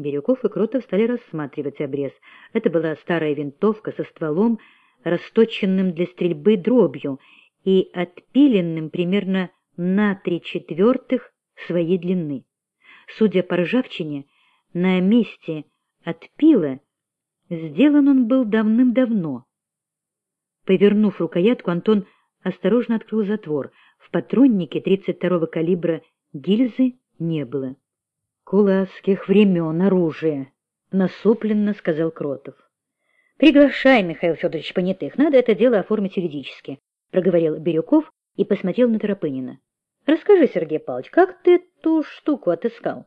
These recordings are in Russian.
Бирюков и Кротов стали рассматривать обрез. Это была старая винтовка со стволом, расточенным для стрельбы дробью и отпиленным примерно на три четвертых своей длины. Судя по ржавчине, на месте отпила сделан он был давным-давно. Повернув рукоятку, Антон осторожно открыл затвор. В патроннике 32-го калибра гильзы не было. «Кулацких времен оружие», — насупленно сказал Кротов. «Приглашай, Михаил Федорович Понятых, надо это дело оформить юридически», — проговорил Бирюков и посмотрел на Тропынина. «Расскажи, Сергей Павлович, как ты ту штуку отыскал?»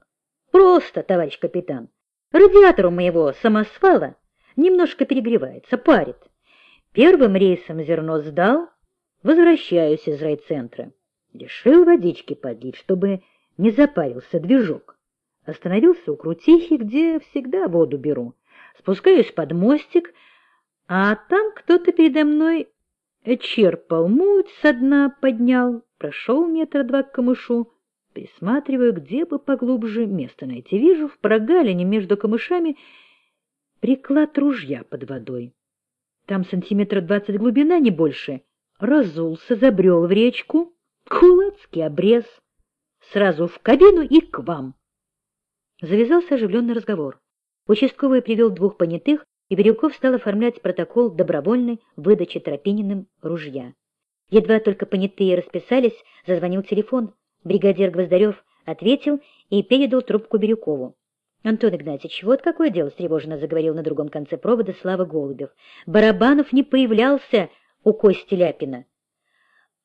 «Просто, товарищ капитан. Радиатор у моего самосвала немножко перегревается, парит. Первым рейсом зерно сдал, возвращаюсь из райцентра. Решил водички подлить, чтобы не запарился движок. Остановился у Крутихи, где всегда воду беру. Спускаюсь под мостик, а там кто-то передо мной черпал муть со дна, поднял, прошел метра два к камышу, присматриваю, где бы поглубже место найти. Вижу в прогалине между камышами приклад ружья под водой. Там сантиметра двадцать глубина, не больше. Разулся, забрел в речку. Кулацкий обрез. Сразу в кабину и к вам. Завязался оживленный разговор. Участковый привел двух понятых, и Бирюков стал оформлять протокол добровольной выдачи Тропининым ружья. Едва только понятые расписались, зазвонил телефон. Бригадир Гвоздарев ответил и передал трубку Бирюкову. Антон Игнатьевич, вот какое дело, встревоженно заговорил на другом конце провода Слава Голубев. Барабанов не появлялся у Кости Ляпина.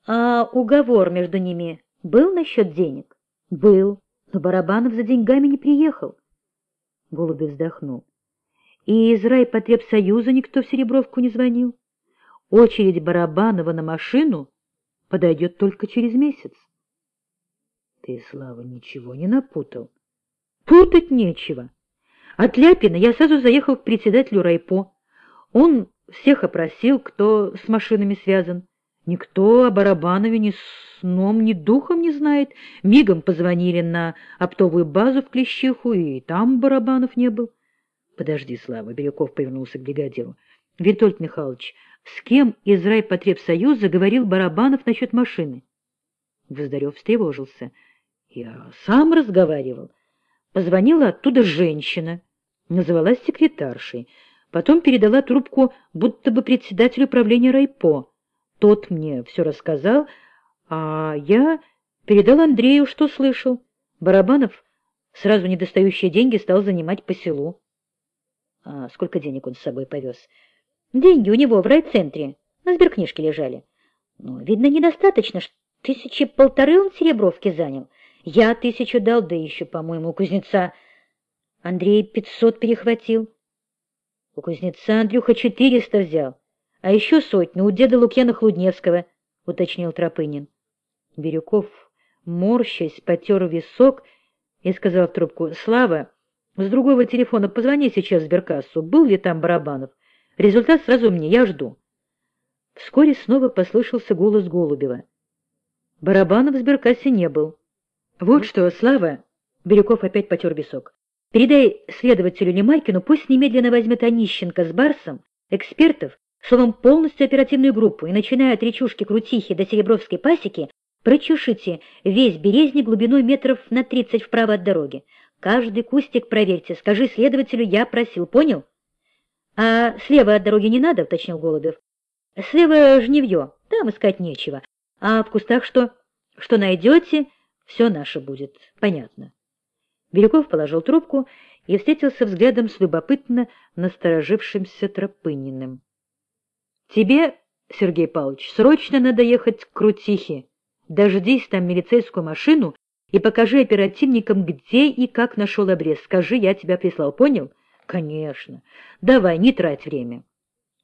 А уговор между ними был насчет денег? Был, но Барабанов за деньгами не приехал. Голубев вздохнул. И из райпотребсоюза никто в Серебровку не звонил. Очередь Барабанова на машину подойдет только через месяц. Ты, Слава, ничего не напутал. Путать нечего. От Ляпина я сразу заехал к председателю райпо. Он всех опросил, кто с машинами связан. Никто о Барабанове ни сном, ни духом не знает. Мигом позвонили на оптовую базу в Клещиху, и там Барабанов не был. Подожди, Слава, Бирюков повернулся к бригадиру. Витольд Михайлович, с кем из райпотребсоюза говорил Барабанов насчет машины? Гвоздарев встревожился. Я сам разговаривал. Позвонила оттуда женщина, называлась секретаршей, потом передала трубку будто бы председателю управления райпо. Тот мне все рассказал, а я передал Андрею, что слышал. Барабанов сразу недостающие деньги стал занимать по селу. А сколько денег он с собой повез? Деньги у него в райцентре, на сберкнижке лежали. Но, видно, недостаточно, тысячи полторы он серебровки занял. Я тысячу дал, да еще, по-моему, у кузнеца Андрей пятьсот перехватил. У кузнеца Андрюха четыреста взял, а еще сотню у деда Лукьяна Хлудневского, — уточнил Тропынин. Бирюков, морщась, потер висок и сказал в трубку, — Слава, с другого телефона позвони сейчас в сберкассу, был ли там Барабанов. Результат сразу мне, я жду. Вскоре снова послышался голос Голубева. Барабанов в сберкассе не был. Вот что, Слава, Бирюков опять потер висок. Передай следователю Немайкину, пусть немедленно возьмет Онищенко с Барсом, экспертов, словом, полностью оперативную группу, и, начиная от речушки Крутихи до Серебровской пасеки, прочешите весь березник глубиной метров на тридцать вправо от дороги. Каждый кустик проверьте, скажи следователю, я просил, понял? — А слева от дороги не надо, — уточнил Голубев. — Слева жневье, там искать нечего. А в кустах что? Что найдете, все наше будет, понятно. Бирюков положил трубку и встретился взглядом с любопытно насторожившимся Тропыниным. — Тебе, Сергей Павлович, срочно надо ехать к Крутихе. Дождись там милицейскую машину и покажи оперативникам, где и как нашел обрез. Скажи, я тебя прислал, понял? — Конечно. Давай, не трать время.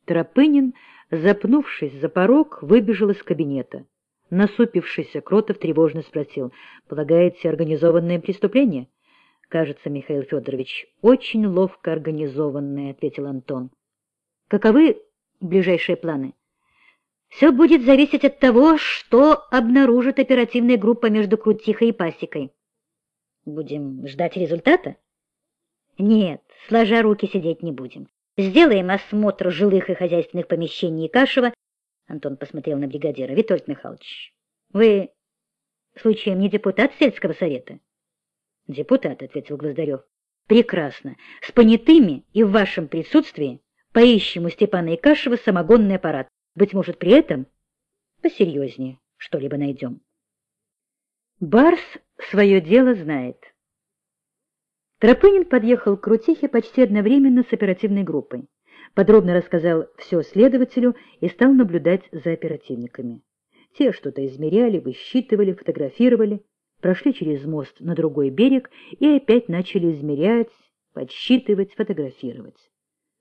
Тропынин, запнувшись за порог, выбежал из кабинета. Насупившийся Кротов тревожно спросил, «Полагаете, организованное преступление?» «Кажется, Михаил Федорович, очень ловко организованное», — ответил Антон. «Каковы ближайшие планы?» «Все будет зависеть от того, что обнаружит оперативная группа между Крутихой и Пасекой». «Будем ждать результата?» Нет, сложа руки сидеть не будем. Сделаем осмотр жилых и хозяйственных помещений Кашева. Антон посмотрел на бригадира. Витольд Михайлович, вы, случаем, не депутат сельского совета? Депутат, ответил Гвоздарев. Прекрасно. С понятыми и в вашем присутствии поищем у Степана Икашева самогонный аппарат. Быть может, при этом посерьезнее что-либо найдем. Барс свое дело знает. Тропынин подъехал к Крутихе почти одновременно с оперативной группой. Подробно рассказал все следователю и стал наблюдать за оперативниками. Те что-то измеряли, высчитывали, фотографировали, прошли через мост на другой берег и опять начали измерять, подсчитывать, фотографировать.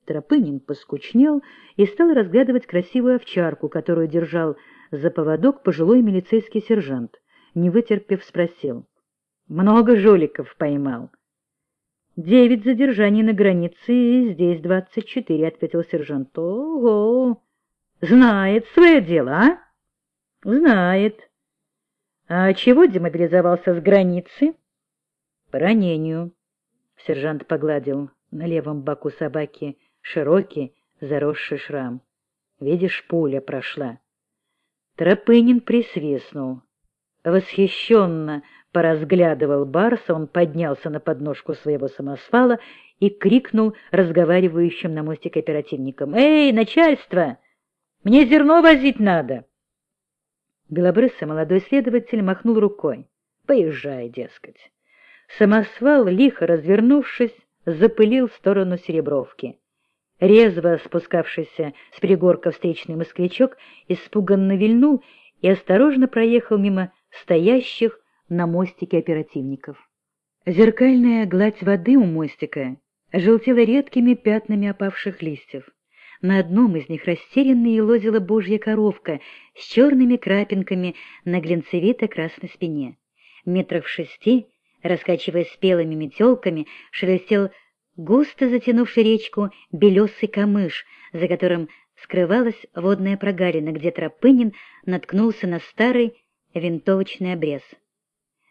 Тропынин поскучнел и стал разглядывать красивую овчарку, которую держал за поводок пожилой милицейский сержант. Не вытерпев, спросил. «Много жуликов поймал». «Девять задержаний на границе и здесь двадцать четыре», — ответил сержант. «Ого! Знает свое дело, а?» «Знает. А чего демобилизовался с границы?» «По ранению». Сержант погладил на левом боку собаки широкий, заросший шрам. «Видишь, пуля прошла». Тропынин присвистнул. Восхищенно поразглядывал Барса, он поднялся на подножку своего самосвала и крикнул разговаривающим на мостике оперативникам. «Эй, начальство! Мне зерно возить надо!» Белобрысый молодой следователь махнул рукой. «Поезжай, дескать». Самосвал, лихо развернувшись, запылил в сторону Серебровки. Резво спускавшийся с пригорка встречный москвичок испуганно вильнул и осторожно проехал мимо стоящих на мостике оперативников. Зеркальная гладь воды у мостика желтела редкими пятнами опавших листьев. На одном из них растерянно елозила божья коровка с черными крапинками на глинцевито-красной спине. Метров шести, раскачивая спелыми метелками, шелестел густо затянувший речку белесый камыш, за которым скрывалась водная прогалина, где Тропынин наткнулся на старый винтовочный обрез.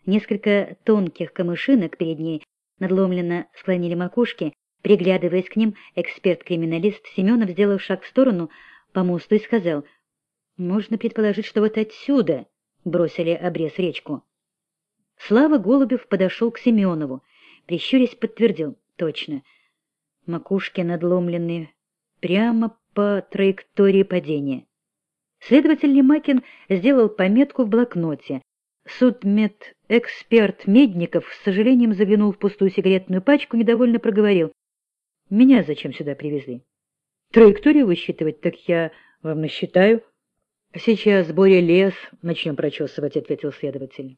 Несколько тонких камышинок перед ней надломленно склонили макушки. Приглядываясь к ним, эксперт-криминалист Семенов сделал шаг в сторону по мосту и сказал, «Можно предположить, что вот отсюда бросили обрез речку». Слава Голубев подошел к Семенову, прищурясь подтвердил, «Точно, макушки надломлены прямо по траектории падения». Следователь Лемакин сделал пометку в блокноте. Судмедэксперт Медников с сожалением заглянул в пустую сигаретную пачку, недовольно проговорил. «Меня зачем сюда привезли?» «Траекторию высчитывать, так я вам насчитаю». «Сейчас Боря лес начнем прочесывать», — ответил следователь.